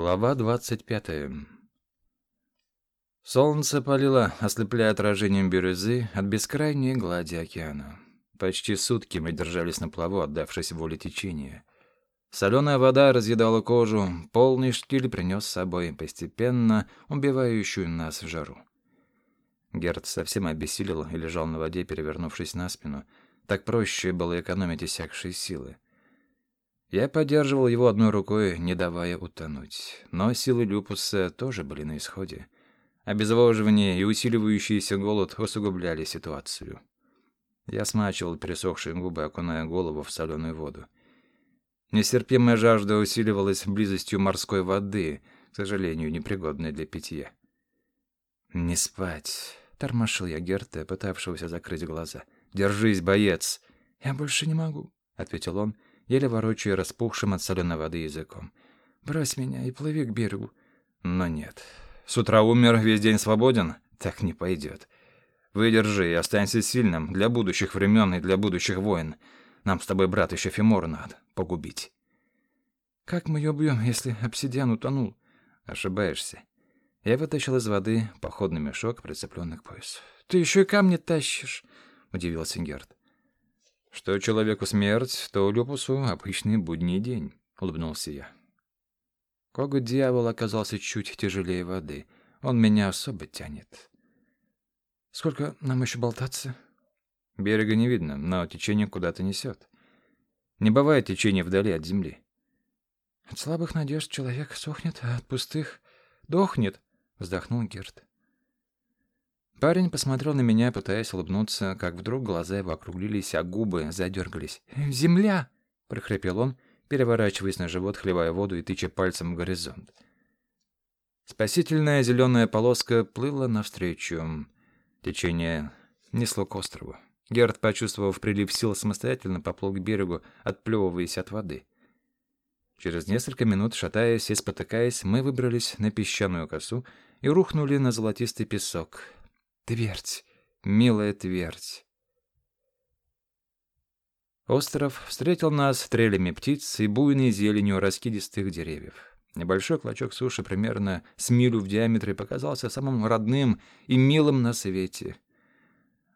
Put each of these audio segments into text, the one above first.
Глава двадцать пятая. Солнце палило, ослепляя отражением бирюзы от бескрайней глади океана. Почти сутки мы держались на плаву, отдавшись воле течения. Соленая вода разъедала кожу, полный штиль принес с собой постепенно убивающую нас жару. Герд совсем обессилел и лежал на воде, перевернувшись на спину. Так проще было экономить иссякшие силы. Я поддерживал его одной рукой, не давая утонуть. Но силы люпуса тоже были на исходе. Обезвоживание и усиливающийся голод усугубляли ситуацию. Я смачивал пересохшие губы, окуная голову в соленую воду. Нестерпимая жажда усиливалась близостью морской воды, к сожалению, непригодной для питья. «Не спать», — тормошил я Герта, пытавшегося закрыть глаза. «Держись, боец!» «Я больше не могу», — ответил он, — еле ворочая распухшим от соленой воды языком. «Брось меня и плыви к берегу». Но нет. С утра умер, весь день свободен? Так не пойдет. Выдержи и останься сильным для будущих времен и для будущих войн. Нам с тобой, брат, еще Фимора надо погубить. Как мы ее убьем, если обсидиан утонул? Ошибаешься. Я вытащил из воды походный мешок, прицепленный к поясу. Ты еще и камни тащишь, удивился Герд. Что человеку смерть, то Люпусу обычный будний день, улыбнулся я. Коготь дьявол оказался чуть тяжелее воды. Он меня особо тянет. Сколько нам еще болтаться? Берега не видно, но течение куда-то несет. Не бывает течения вдали от земли. От слабых надежд человек сохнет, а от пустых дохнет, вздохнул Герт. Парень посмотрел на меня, пытаясь улыбнуться, как вдруг глаза его округлились, а губы задергались. «Земля!» — прохрипел он, переворачиваясь на живот, хлебая воду и тыча пальцем в горизонт. Спасительная зеленая полоска плыла навстречу. Течение несло к острову. Герд, почувствовав прилив сил, самостоятельно поплыл к берегу, отплевываясь от воды. Через несколько минут, шатаясь и спотыкаясь, мы выбрались на песчаную косу и рухнули на золотистый песок — Твердь, милая твердь. Остров встретил нас трелями птиц и буйной зеленью раскидистых деревьев. Небольшой клочок суши примерно с милю в диаметре показался самым родным и милым на свете.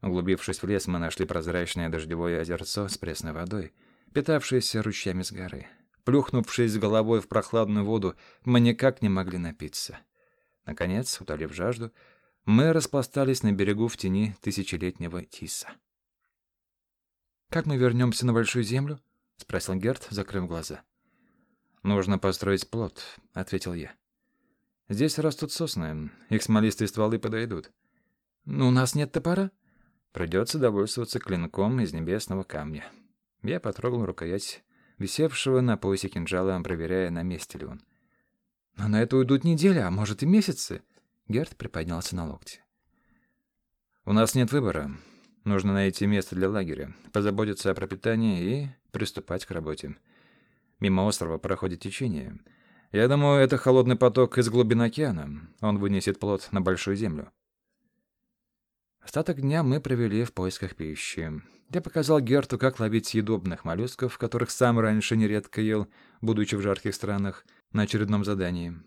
Углубившись в лес, мы нашли прозрачное дождевое озерцо с пресной водой, питавшееся ручьями с горы. Плюхнувшись головой в прохладную воду, мы никак не могли напиться. Наконец, утолив жажду, мы распластались на берегу в тени тысячелетнего тиса. «Как мы вернемся на Большую Землю?» — спросил Герт, закрыв глаза. «Нужно построить плот», — ответил я. «Здесь растут сосны, их смолистые стволы подойдут». «Но у нас нет топора?» «Придется довольствоваться клинком из небесного камня». Я потрогал рукоять висевшего на поясе кинжала, проверяя, на месте ли он. «Но на это уйдут недели, а может и месяцы», Герт приподнялся на локте. «У нас нет выбора. Нужно найти место для лагеря, позаботиться о пропитании и приступать к работе. Мимо острова проходит течение. Я думаю, это холодный поток из глубин океана. Он вынесет плод на большую землю». Остаток дня мы провели в поисках пищи. Я показал Герту, как ловить съедобных моллюсков, которых сам раньше нередко ел, будучи в жарких странах, на очередном задании.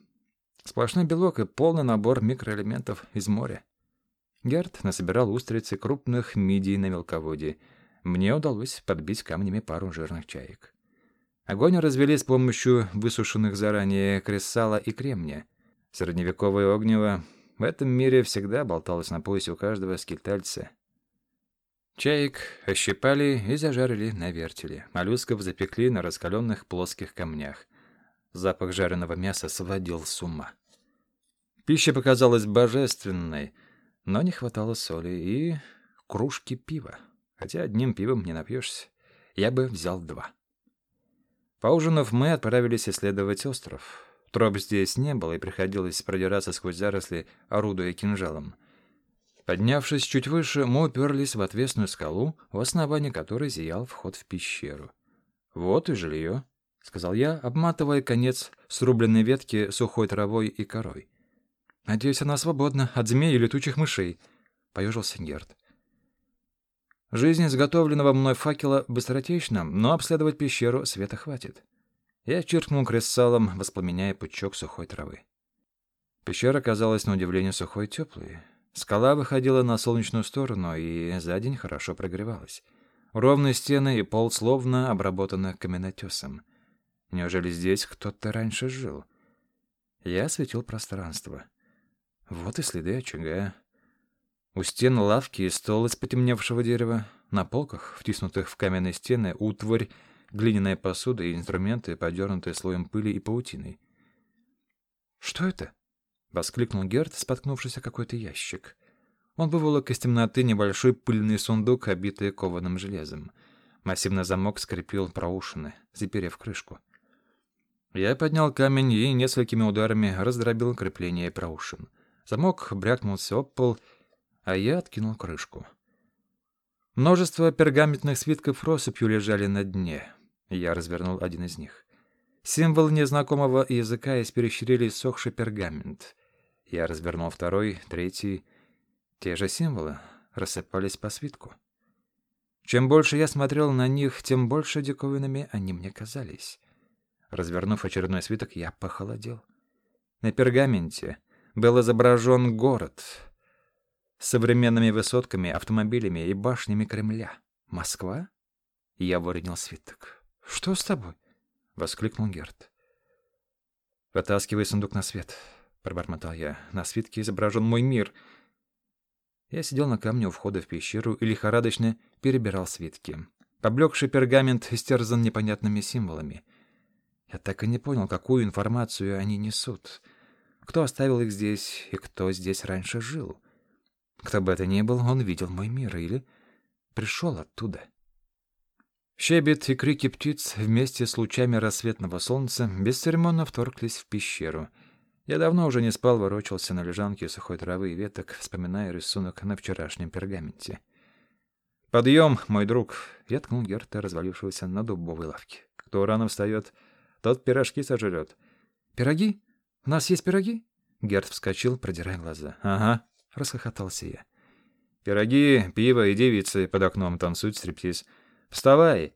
Сплошной белок и полный набор микроэлементов из моря. Герт насобирал устрицы крупных мидий на мелководье. Мне удалось подбить камнями пару жирных чаек. Огонь развели с помощью высушенных заранее крессала и кремния. Средневековое огнево в этом мире всегда болталось на поясе у каждого скитальца. Чаек ощипали и зажарили на вертеле. Моллюсков запекли на раскаленных плоских камнях. Запах жареного мяса сводил с ума. Пища показалась божественной, но не хватало соли и кружки пива. Хотя одним пивом не напьешься. Я бы взял два. Поужинав, мы отправились исследовать остров. Троп здесь не было, и приходилось продираться сквозь заросли, орудуя кинжалом. Поднявшись чуть выше, мы уперлись в отвесную скалу, в основании которой зиял вход в пещеру. Вот и жилье. — сказал я, обматывая конец срубленной ветки сухой травой и корой. «Надеюсь, она свободна от змей и летучих мышей», — поежился Герд. Жизнь изготовленного мной факела быстротечна, но обследовать пещеру света хватит. Я чиркнул крест-салом, воспламеняя пучок сухой травы. Пещера казалась на удивление сухой и теплой. Скала выходила на солнечную сторону и за день хорошо прогревалась. Ровные стены и пол словно обработаны каменотесом. Неужели здесь кто-то раньше жил? Я осветил пространство. Вот и следы очага. У стен лавки и стол из потемневшего дерева. На полках, втиснутых в каменные стены, утварь, глиняная посуда и инструменты, подернутые слоем пыли и паутиной. «Что это?» — воскликнул Герт, споткнувшись о какой-то ящик. Он выволок из темноты небольшой пыльный сундук, обитый кованым железом. Массивный замок скрепил проушины, заперев крышку. Я поднял камень и несколькими ударами раздробил крепление проушин. Замок брякнулся об пол, а я откинул крышку. Множество пергаментных свитков россыпью лежали на дне. Я развернул один из них. Символ незнакомого языка исперещрили сохший пергамент. Я развернул второй, третий. Те же символы рассыпались по свитку. Чем больше я смотрел на них, тем больше диковинами они мне казались. Развернув очередной свиток, я похолодел. На пергаменте был изображен город с современными высотками, автомобилями и башнями Кремля. Москва? Я выронил свиток. «Что с тобой?» — воскликнул Герт. «Вытаскивай сундук на свет», — пробормотал я. «На свитке изображен мой мир». Я сидел на камне у входа в пещеру и лихорадочно перебирал свитки. Поблекший пергамент истерзан непонятными символами. Я так и не понял, какую информацию они несут. Кто оставил их здесь и кто здесь раньше жил. Кто бы это ни был, он видел мой мир или пришел оттуда. Щебет и крики птиц вместе с лучами рассветного солнца бесцеремонно вторглись в пещеру — я давно уже не спал, ворочался на лежанке сухой травы и веток, вспоминая рисунок на вчерашнем пергаменте. «Подъем, мой друг!» — я ткнул Герта, развалившегося на дубовой лавке. «Кто рано встает, тот пирожки сожрет». «Пироги? У нас есть пироги?» Герт вскочил, продирая глаза. «Ага», — расхохотался я. «Пироги, пиво и девицы под окном танцуют стриптиз. Вставай!»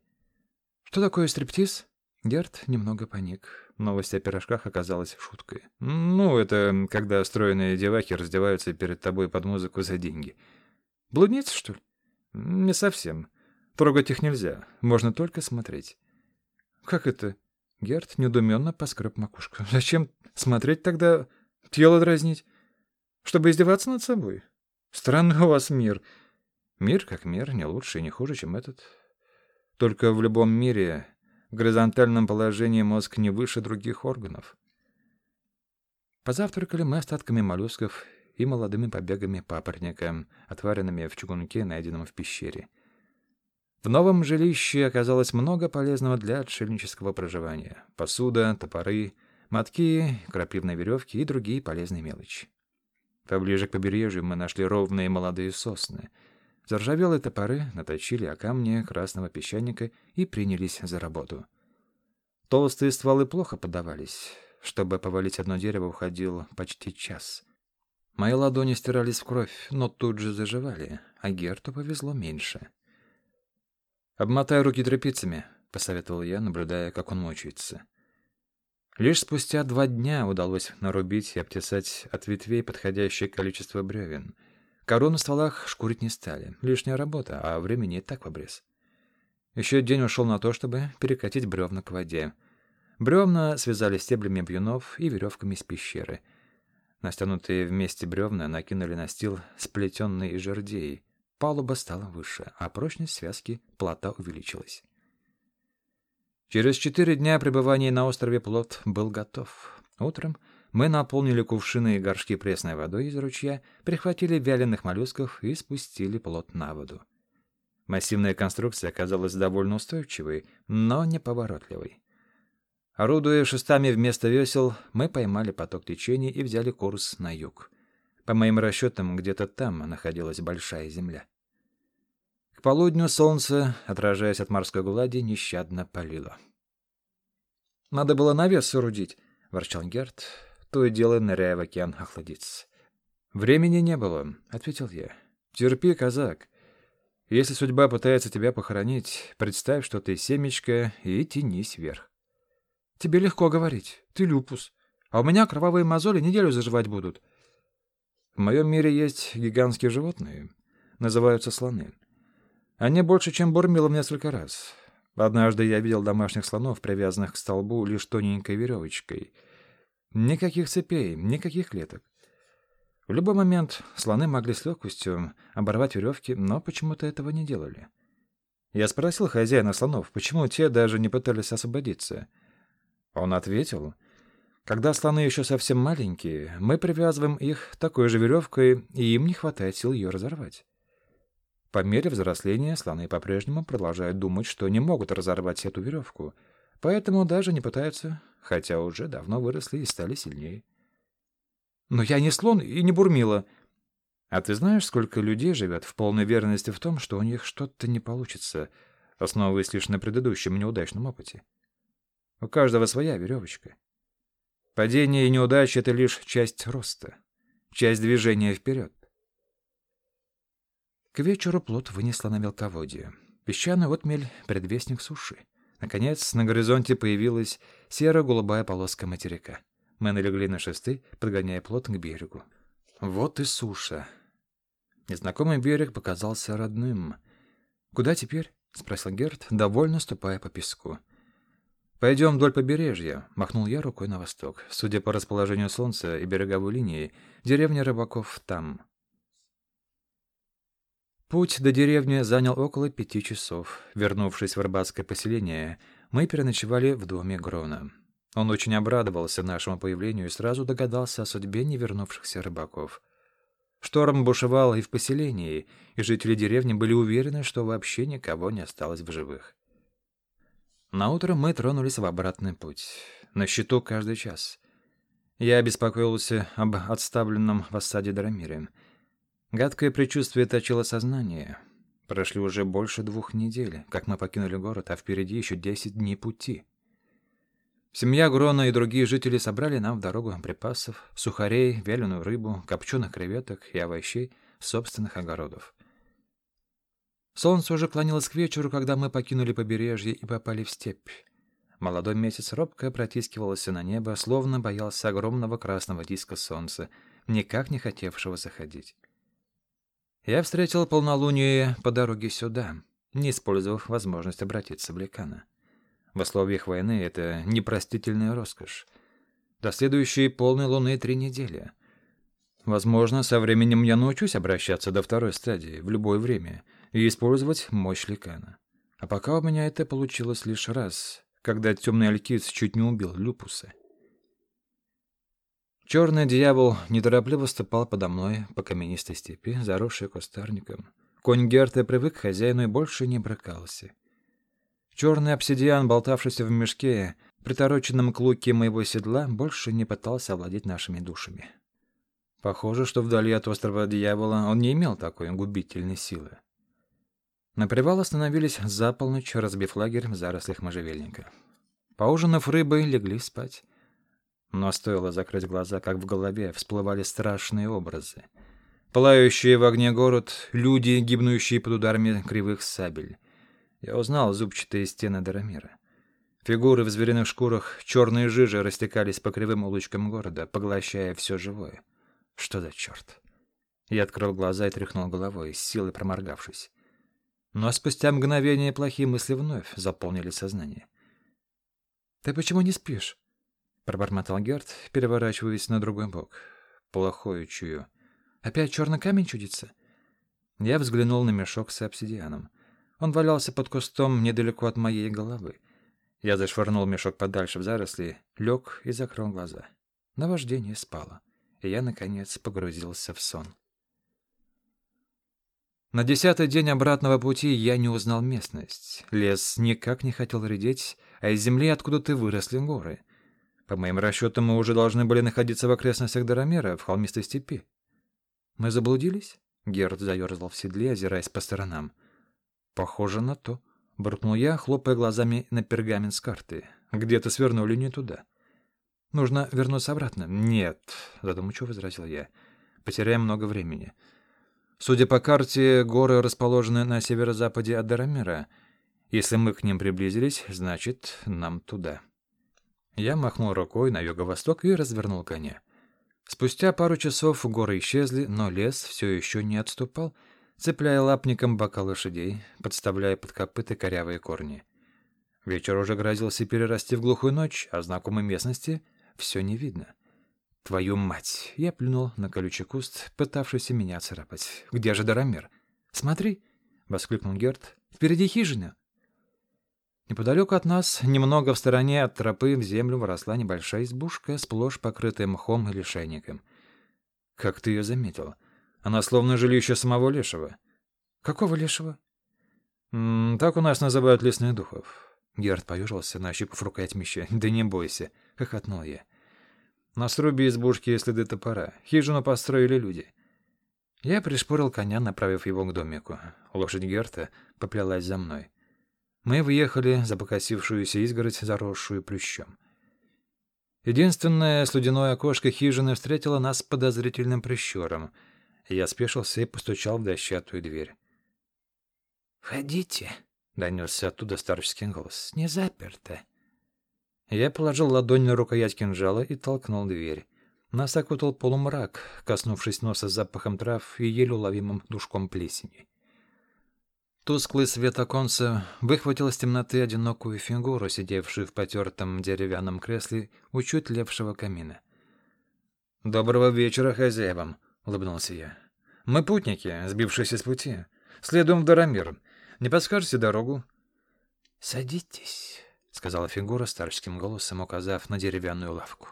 «Что такое стриптиз?» Герт немного паник. Новость о пирожках оказалась шуткой. Ну, это когда стройные девахи раздеваются перед тобой под музыку за деньги. Блудницы, что ли? Не совсем. Трогать их нельзя. Можно только смотреть. Как это? Герт недуменно поскреб макушку. Зачем смотреть тогда, тело дразнить? Чтобы издеваться над собой? Странный у вас мир. Мир как мир, не лучше и не хуже, чем этот. Только в любом мире в горизонтальном положении мозг не выше других органов. Позавтракали мы остатками моллюсков и молодыми побегами папоротника, отваренными в чугунке, найденном в пещере. В новом жилище оказалось много полезного для отшельнического проживания. Посуда, топоры, мотки, крапивные веревки и другие полезные мелочи. Поближе к побережью мы нашли ровные молодые сосны — Заржавелые топоры наточили о камне красного песчаника и принялись за работу. Толстые стволы плохо поддавались. Чтобы повалить одно дерево, уходил почти час. Мои ладони стирались в кровь, но тут же заживали, а Герту повезло меньше. «Обмотай руки тряпицами», — посоветовал я, наблюдая, как он мучается. Лишь спустя два дня удалось нарубить и обтесать от ветвей подходящее количество бревен — Корону на стволах шкурить не стали. Лишняя работа, а времени и так в обрез. Еще день ушел на то, чтобы перекатить бревна к воде. Бревна связали стеблями бьюнов и веревками из пещеры. Настянутые вместе бревна накинули на стил сплетенные из жердей. Палуба стала выше, а прочность связки плота увеличилась. Через четыре дня пребывания на острове плот был готов. Утром мы наполнили кувшины и горшки пресной водой из ручья, прихватили вяленых моллюсков и спустили плот на воду. Массивная конструкция оказалась довольно устойчивой, но неповоротливой. Орудуя шестами вместо весел, мы поймали поток течения и взяли курс на юг. По моим расчетам, где-то там находилась большая земля. К полудню солнце, отражаясь от морской глади, нещадно палило. «Надо было навес соорудить», — ворчал Герт то и дело ныряя в океан охладиться. «Времени не было», — ответил я. «Терпи, казак. Если судьба пытается тебя похоронить, представь, что ты семечко, и тянись вверх». Тебе легко говорить. Ты люпус. А у меня кровавые мозоли неделю заживать будут. В моем мире есть гигантские животные. Называются слоны. Они больше, чем Бурмилов несколько раз. Однажды я видел домашних слонов, привязанных к столбу лишь тоненькой веревочкой. Никаких цепей, никаких клеток. В любой момент слоны могли с легкостью оборвать веревки, но почему-то этого не делали. Я спросил хозяина слонов, почему те даже не пытались освободиться. Он ответил, когда слоны еще совсем маленькие, мы привязываем их такой же веревкой, и им не хватает сил ее разорвать. По мере взросления слоны по-прежнему продолжают думать, что не могут разорвать эту веревку, поэтому даже не пытаются, хотя уже давно выросли и стали сильнее. «Но я не слон и не бурмила», а ты знаешь, сколько людей живет в полной верности в том, что у них что-то не получится, основываясь лишь на предыдущем неудачном опыте? У каждого своя веревочка. Падение и неудача — это лишь часть роста, часть движения вперед. К вечеру плот вынесла на мелководье. Песчаный отмель — предвестник суши. Наконец, на горизонте появилась серо-голубая полоска материка. Мы налегли на шесты, подгоняя плот к берегу. Вот и суша. Незнакомый берег показался родным. «Куда теперь?» — спросил Герт, довольно ступая по песку. «Пойдем вдоль побережья», — махнул я рукой на восток. Судя по расположению солнца и береговой линии, деревня рыбаков там. Путь до деревни занял около пяти часов. Вернувшись в рыбацкое поселение, мы переночевали в доме Грона. Он очень обрадовался нашему появлению и сразу догадался о судьбе невернувшихся рыбаков. Шторм бушевал и в поселении, и жители деревни были уверены, что вообще никого не осталось в живых. Наутро мы тронулись в обратный путь. На счету каждый час. Я беспокоился об отставленном в осаде Драмире. Гадкое предчувствие точило сознание. Прошли уже больше двух недель, как мы покинули город, а впереди еще десять дней пути. Семья Грона и другие жители собрали нам в дорогу припасов, сухарей, вяленую рыбу, копченых креветок и овощей собственных огородов. Солнце уже клонилось к вечеру, когда мы покинули побережье и попали в степь. Молодой месяц робко протискивался на небо, словно боялся огромного красного диска солнца, никак не хотевшего заходить. Я встретил полнолуние по дороге сюда, не использовав возможность обратиться в Лекана. В условиях войны это непростительная роскошь. До следующей полной луны три недели. Возможно, со временем я научусь обращаться до второй стадии в любое время — и использовать мощь ликана. А пока у меня это получилось лишь раз, когда темный алькиц чуть не убил Люпуса. Черный дьявол неторопливо ступал подо мной по каменистой степи, заросшей кустарником. Конь Герта привык к хозяину и больше не брыкался. Черный обсидиан, болтавшийся в мешке, притороченном к луке моего седла, больше не пытался овладеть нашими душами. Похоже, что вдали от острова дьявола он не имел такой губительной силы. На привал остановились за полночь, разбив лагерь в зарослях можжевельника. Поужинав рыбой, легли спать. Но стоило закрыть глаза, как в голове всплывали страшные образы. Пылающие в огне город, люди, гибнущие под ударами кривых сабель. Я узнал зубчатые стены Дарамира. Фигуры в звериных шкурах, черные жижи растекались по кривым улочкам города, поглощая все живое. Что за черт? Я открыл глаза и тряхнул головой, с силой проморгавшись. Но спустя мгновение плохие мысли вновь заполнили сознание. «Ты почему не спишь?» — пробормотал Герт, переворачиваясь на другой бок. «Плохое чую. Опять черный камень чудится?» Я взглянул на мешок с обсидианом. Он валялся под кустом недалеко от моей головы. Я зашвырнул мешок подальше в заросли, лег и закрыл глаза. Наваждение спало, и я, наконец, погрузился в сон. На десятый день обратного пути я не узнал местность. Лес никак не хотел редеть, а из земли откуда-то выросли горы. По моим расчетам, мы уже должны были находиться в окрестностях Дарамера, в холмистой степи. Мы заблудились? Герд заерзал в седле, озираясь по сторонам. Похоже на то. Буркнул я, хлопая глазами на пергамент с карты. Где-то свернули не туда. Нужно вернуться обратно. Нет, задумчиво возразил я. Потеряем много времени. Судя по карте, горы расположены на северо-западе от Дарамира. Если мы к ним приблизились, значит, нам туда. Я махнул рукой на юго-восток и развернул коня. Спустя пару часов горы исчезли, но лес все еще не отступал, цепляя лапником бока лошадей, подставляя под копыты корявые корни. Вечер уже грозился перерасти в глухую ночь, а знакомой местности все не видно. Твою мать! Я плюнул на колючий куст, пытавшийся меня царапать. Где же Дарамир? Смотри! — воскликнул Герт. Впереди хижина. Неподалеку от нас, немного в стороне от тропы, в землю выросла небольшая избушка, сплошь покрытая мхом и лишайником. Как ты ее заметил? Она словно жилище самого лешего. Какого лешего? М -м, так у нас называют лесных духов. Герд поежился, нащупав рукоять меча. «Да не бойся», — хохотнул я. «На срубе избушки следы топора. Хижину построили люди». Я пришпорил коня, направив его к домику. Лошадь Герта поплялась за мной. Мы въехали за покосившуюся изгородь, заросшую плющом. Единственное слюдяное окошко хижины встретило нас подозрительным прищуром. Я спешился и постучал в дощатую дверь. «Входите», Донесся оттуда старческий голос. «Не заперто». Я положил ладонь на рукоять кинжала и толкнул дверь. Нас окутал полумрак, коснувшись носа запахом трав и еле уловимым душком плесени. Тусклый свет оконца выхватил из темноты одинокую фигуру, сидевшую в потертом деревянном кресле у чуть левшего камина. «Доброго вечера хозяевам!» — улыбнулся я. «Мы путники, сбившиеся с пути. Следуем в Дарамир. Не подскажете дорогу?» «Садитесь», — сказала фигура старческим голосом, указав на деревянную лавку.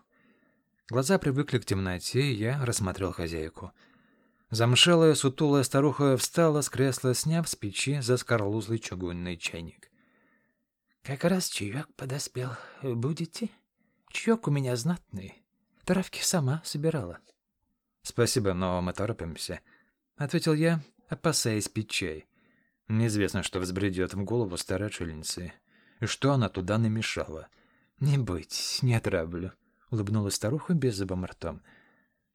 Глаза привыкли к темноте, и я рассмотрел хозяйку. Замшелая, сутулая старуха встала с кресла, сняв с печи заскорлузлый чугунный чайник. «Как раз чаек подоспел. Будете? Чаек у меня знатный. Травки сама собирала». «Спасибо, но мы торопимся», — ответил я, опасаясь чай. Неизвестно, что взбредет в голову старой отшельницы. И что она туда намешала. «Не бойтесь, не отравлю», — улыбнулась старуха беззубым ртом.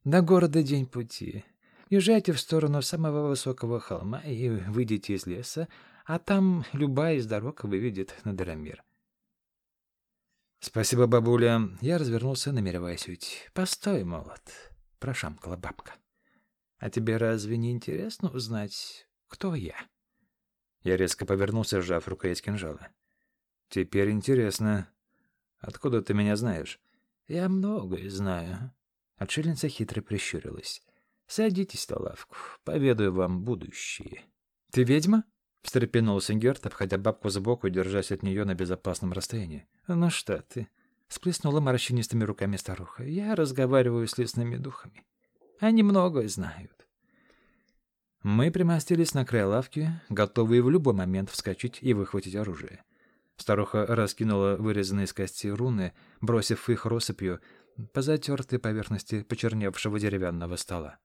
«До города день пути. Езжайте в сторону самого высокого холма и выйдите из леса, а там любая из дорог выведет на Дарамир». «Спасибо, бабуля». Я развернулся, намереваясь уйти. «Постой, молот», — прошамкала бабка. «А тебе разве не интересно узнать, кто я?» Я резко повернулся, сжав рукоять кинжала. «Теперь интересно. Откуда ты меня знаешь?» «Я многое знаю». Отшельница хитро прищурилась. «Садитесь на лавку, поведаю вам будущее». «Ты ведьма?» — встрепенулся Герт, обходя бабку сбоку и держась от нее на безопасном расстоянии. «Ну что ты?» — сплеснула морщинистыми руками старуха. «Я разговариваю с лесными духами. Они многое знают. Мы примостились на край лавки, готовые в любой момент вскочить и выхватить оружие. Старуха раскинула вырезанные из кости руны, бросив их россыпью по затертой поверхности почерневшего деревянного стола.